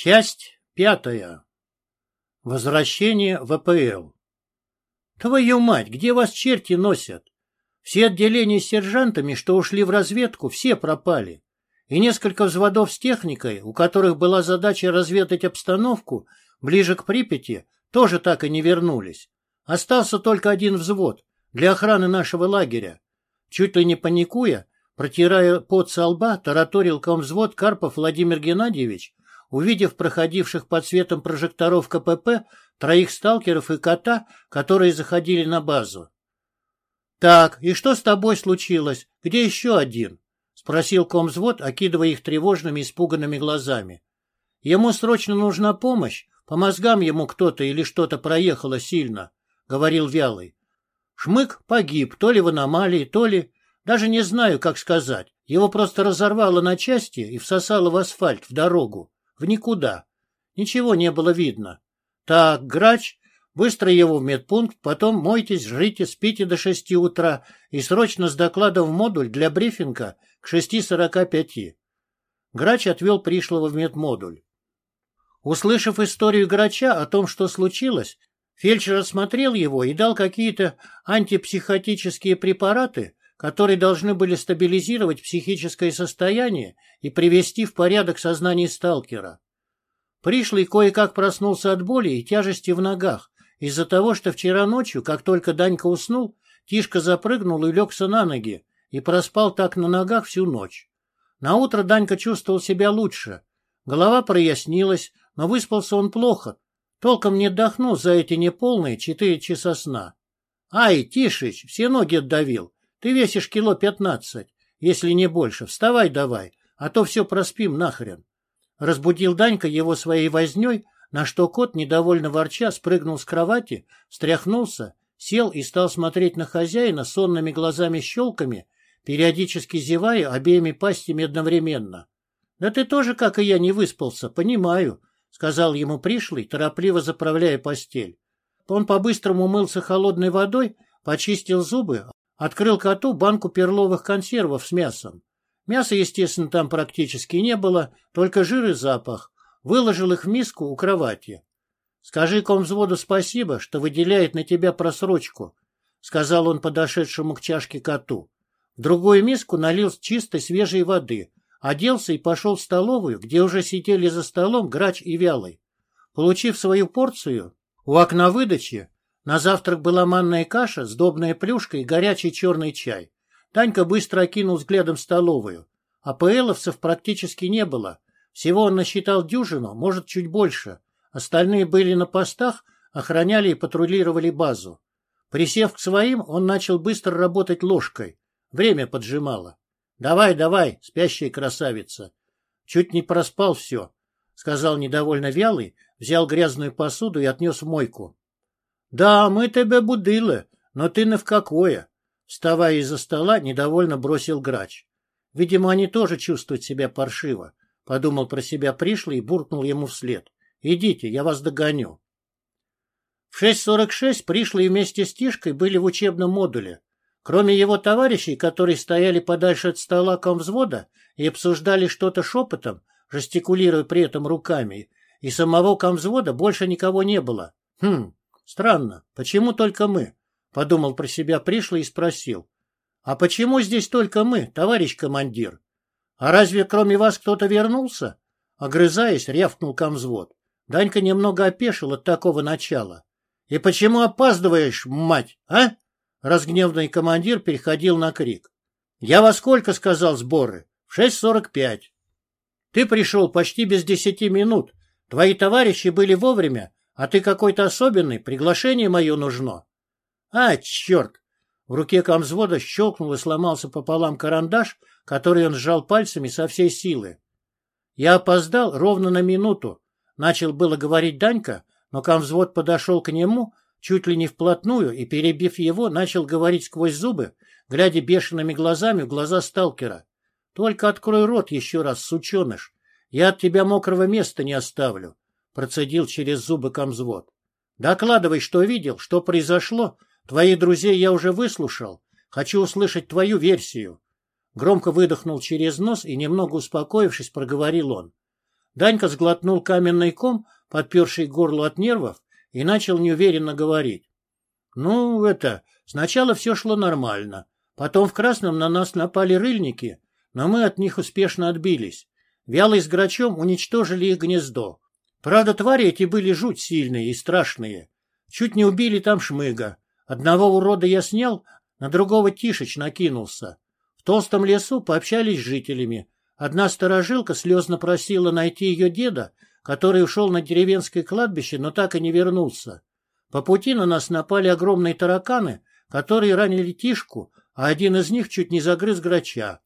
Часть пятая. Возвращение в АПЛ. Твою мать, где вас черти носят? Все отделения с сержантами, что ушли в разведку, все пропали. И несколько взводов с техникой, у которых была задача разведать обстановку ближе к Припяти, тоже так и не вернулись. Остался только один взвод для охраны нашего лагеря. Чуть ли не паникуя, протирая пот со лба, тараторил комвзвод Карпов Владимир Геннадьевич, увидев проходивших под светом прожекторов КПП троих сталкеров и кота, которые заходили на базу. — Так, и что с тобой случилось? Где еще один? — спросил комзвод, окидывая их тревожными, испуганными глазами. — Ему срочно нужна помощь, по мозгам ему кто-то или что-то проехало сильно, — говорил Вялый. Шмык погиб, то ли в аномалии, то ли... Даже не знаю, как сказать. Его просто разорвало на части и всосало в асфальт, в дорогу. В никуда. Ничего не было видно. Так, грач, быстро его в медпункт, потом мойтесь, жрите, спите до шести утра и срочно с докладом в модуль для брифинга к шести сорока пяти. Грач отвел пришлого в медмодуль. Услышав историю Грача о том, что случилось, фельдшер осмотрел его и дал какие-то антипсихотические препараты, которые должны были стабилизировать психическое состояние и привести в порядок сознание сталкера. Пришлый кое-как проснулся от боли и тяжести в ногах, из-за того, что вчера ночью, как только Данька уснул, Тишка запрыгнул и легся на ноги, и проспал так на ногах всю ночь. Наутро Данька чувствовал себя лучше. Голова прояснилась, но выспался он плохо, толком не отдохнул за эти неполные четыре часа сна. «Ай, Тишич, все ноги отдавил!» Ты весишь кило пятнадцать, если не больше. Вставай давай, а то все проспим нахрен. Разбудил Данька его своей возней, на что кот, недовольно ворча, спрыгнул с кровати, встряхнулся, сел и стал смотреть на хозяина сонными глазами-щелками, периодически зевая обеими пастями одновременно. — Да ты тоже, как и я, не выспался, понимаю, — сказал ему пришлый, торопливо заправляя постель. Он по-быстрому мылся холодной водой, почистил зубы, Открыл коту банку перловых консервов с мясом. Мяса, естественно, там практически не было, только жир и запах. Выложил их в миску у кровати. «Скажи комвзводу спасибо, что выделяет на тебя просрочку», — сказал он подошедшему к чашке коту. В другую миску налил чистой свежей воды, оделся и пошел в столовую, где уже сидели за столом грач и вялый. Получив свою порцию, у окна выдачи на завтрак была манная каша, сдобная плюшка и горячий черный чай. Танька быстро окинул взглядом столовую. А ПЛовцев практически не было. Всего он насчитал дюжину, может, чуть больше. Остальные были на постах, охраняли и патрулировали базу. Присев к своим, он начал быстро работать ложкой. Время поджимало. — Давай, давай, спящая красавица. Чуть не проспал все, — сказал недовольно вялый, взял грязную посуду и отнес в мойку. Да, мы тебя будили, но ты не в какое. Вставая из-за стола, недовольно бросил грач. Видимо, они тоже чувствуют себя паршиво. Подумал про себя пришлый и буркнул ему вслед. Идите, я вас догоню. В 6.46 пришлые вместе с Тишкой были в учебном модуле. Кроме его товарищей, которые стояли подальше от стола комвзвода и обсуждали что-то шепотом, жестикулируя при этом руками, и самого комвзвода больше никого не было. Хм, Странно, почему только мы? Подумал про себя пришлый и спросил. А почему здесь только мы, товарищ командир? А разве кроме вас кто-то вернулся? Огрызаясь, рявкнул комзвод. Данька немного опешил от такого начала. И почему опаздываешь, мать, а? Разгневанный командир переходил на крик. Я во сколько сказал сборы? В шесть сорок пять. Ты пришел почти без десяти минут. Твои товарищи были вовремя, а ты какой-то особенный, приглашение мое нужно. А, черт! В руке комзвода щелкнул и сломался пополам карандаш, который он сжал пальцами со всей силы. Я опоздал ровно на минуту. Начал было говорить Данька, но комвзвод подошел к нему, чуть ли не вплотную, и, перебив его, начал говорить сквозь зубы, глядя бешеными глазами в глаза сталкера. «Только открой рот еще раз, сученыш. Я от тебя мокрого места не оставлю процедил через зубы комзвод. Докладывай, что видел, что произошло. Твоих друзей я уже выслушал. Хочу услышать твою версию. Громко выдохнул через нос и, немного успокоившись, проговорил он. Данька сглотнул каменный ком, подперший горло от нервов, и начал неуверенно говорить. Ну, это, сначала все шло нормально. Потом в Красном на нас напали рыльники, но мы от них успешно отбились. Вялый с грачом уничтожили их гнездо. Правда, твари эти были жуть сильные и страшные. Чуть не убили там шмыга. Одного урода я снял, на другого тишеч накинулся. В толстом лесу пообщались с жителями. Одна сторожилка слезно просила найти ее деда, который ушел на деревенское кладбище, но так и не вернулся. По пути на нас напали огромные тараканы, которые ранили Тишку, а один из них чуть не загрыз грача.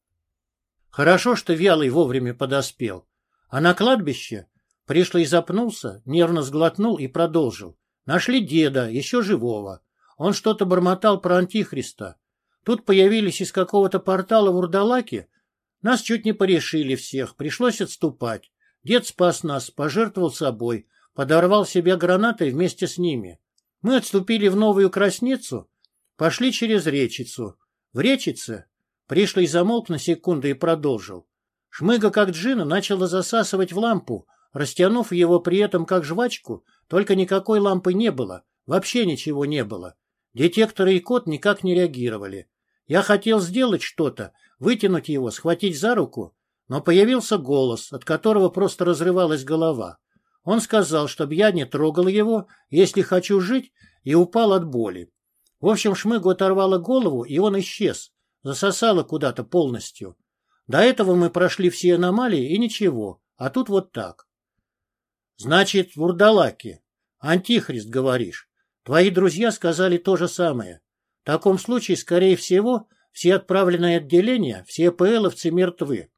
Хорошо, что Вялый вовремя подоспел. А на кладбище пришлый запнулся, нервно сглотнул и продолжил. Нашли деда, еще живого. Он что-то бормотал про Антихриста. Тут появились из какого-то портала вурдалаки. Нас чуть не порешили всех, пришлось отступать. Дед спас нас, пожертвовал собой, подорвал себя гранатой вместе с ними. Мы отступили в Новую Красницу, пошли через речицу. В речице пришлый замолк на секунду и продолжил. Шмыга, как джина, начала засасывать в лампу, растянув его при этом как жвачку, только никакой лампы не было, вообще ничего не было. Детекторы и код никак не реагировали. Я хотел сделать что-то, вытянуть его, схватить за руку, но появился голос, от которого просто разрывалась голова. Он сказал, чтобы я не трогал его, если хочу жить, и упал от боли. В общем, Шмыгу оторвало голову, и он исчез, засосало куда-то полностью. До этого мы прошли все аномалии, и ничего, а тут вот так. Значит, вурдалаки. Антихрист, говоришь. Твои друзья сказали то же самое. В таком случае, скорее всего, все отправленные отделения, все ПЛовцы мертвы.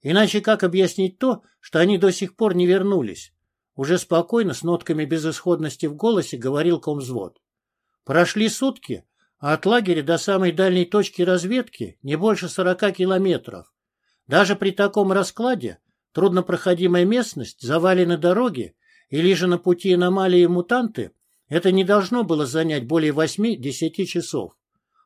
Иначе как объяснить то, что они до сих пор не вернулись? Уже спокойно, с нотками безысходности в голосе, говорил комзвод. Прошли сутки, а от лагеря до самой дальней точки разведки не больше сорока километров. Даже при таком раскладе труднопроходимая местность, завалены дороги или же на пути аномалии мутанты, это не должно было занять более восьми-десяти часов.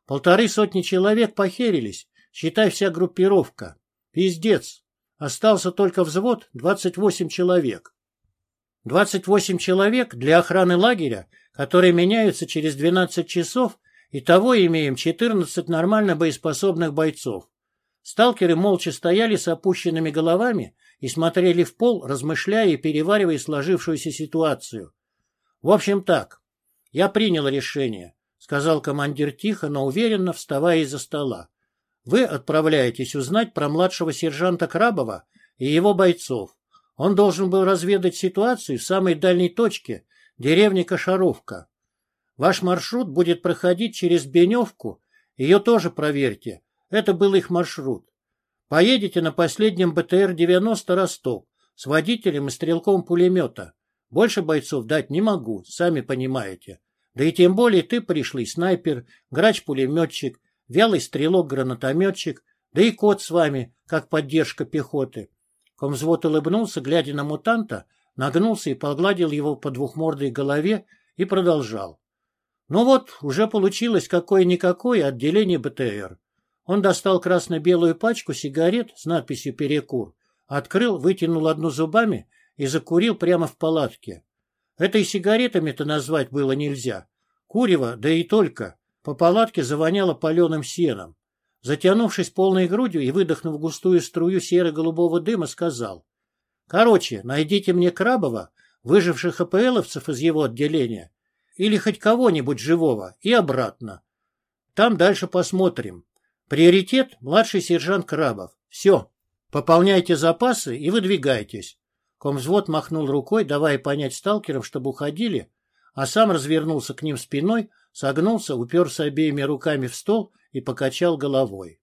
Полторы сотни человек похерились, считай вся группировка. Пиздец. Остался только взвод 28 человек. 28 человек для охраны лагеря, которые меняются через 12 часов, и того имеем 14 нормально боеспособных бойцов. Сталкеры молча стояли с опущенными головами и смотрели в пол, размышляя и переваривая сложившуюся ситуацию. В общем так, я принял решение, сказал командир тихо, но уверенно, вставая из-за стола. Вы отправляетесь узнать про младшего сержанта Крабова и его бойцов. Он должен был разведать ситуацию в самой дальней точке, деревне Кошаровка. Ваш маршрут будет проходить через Беневку, ее тоже проверьте. Это был их маршрут. Поедете на последнем БТР-90 Ростов с водителем и стрелком пулемета. Больше бойцов дать не могу, сами понимаете. Да и тем более ты пришлый снайпер, грач-пулеметчик, вялый стрелок-гранатометчик, да и кот с вами, как поддержка пехоты. Комзвод улыбнулся, глядя на мутанта, нагнулся и погладил его по двухмордой голове и продолжал. Ну вот, уже получилось какое-никакое отделение БТР. Он достал красно-белую пачку сигарет с надписью «Перекур», открыл, вытянул одну зубами и закурил прямо в палатке. Это и сигаретами-то назвать было нельзя. Курево, да и только. По палатке завоняло паленым сеном. Затянувшись полной грудью и выдохнув густую струю серо-голубого дыма, сказал. «Короче, найдите мне Крабова, выживших АПЛовцев из его отделения, или хоть кого-нибудь живого, и обратно. Там дальше посмотрим. Приоритет – младший сержант Крабов. Все. Пополняйте запасы и выдвигайтесь». Комвзвод махнул рукой, давая понять сталкерам, чтобы уходили, а сам развернулся к ним спиной, согнулся, уперся обеими руками в стол и покачал головой.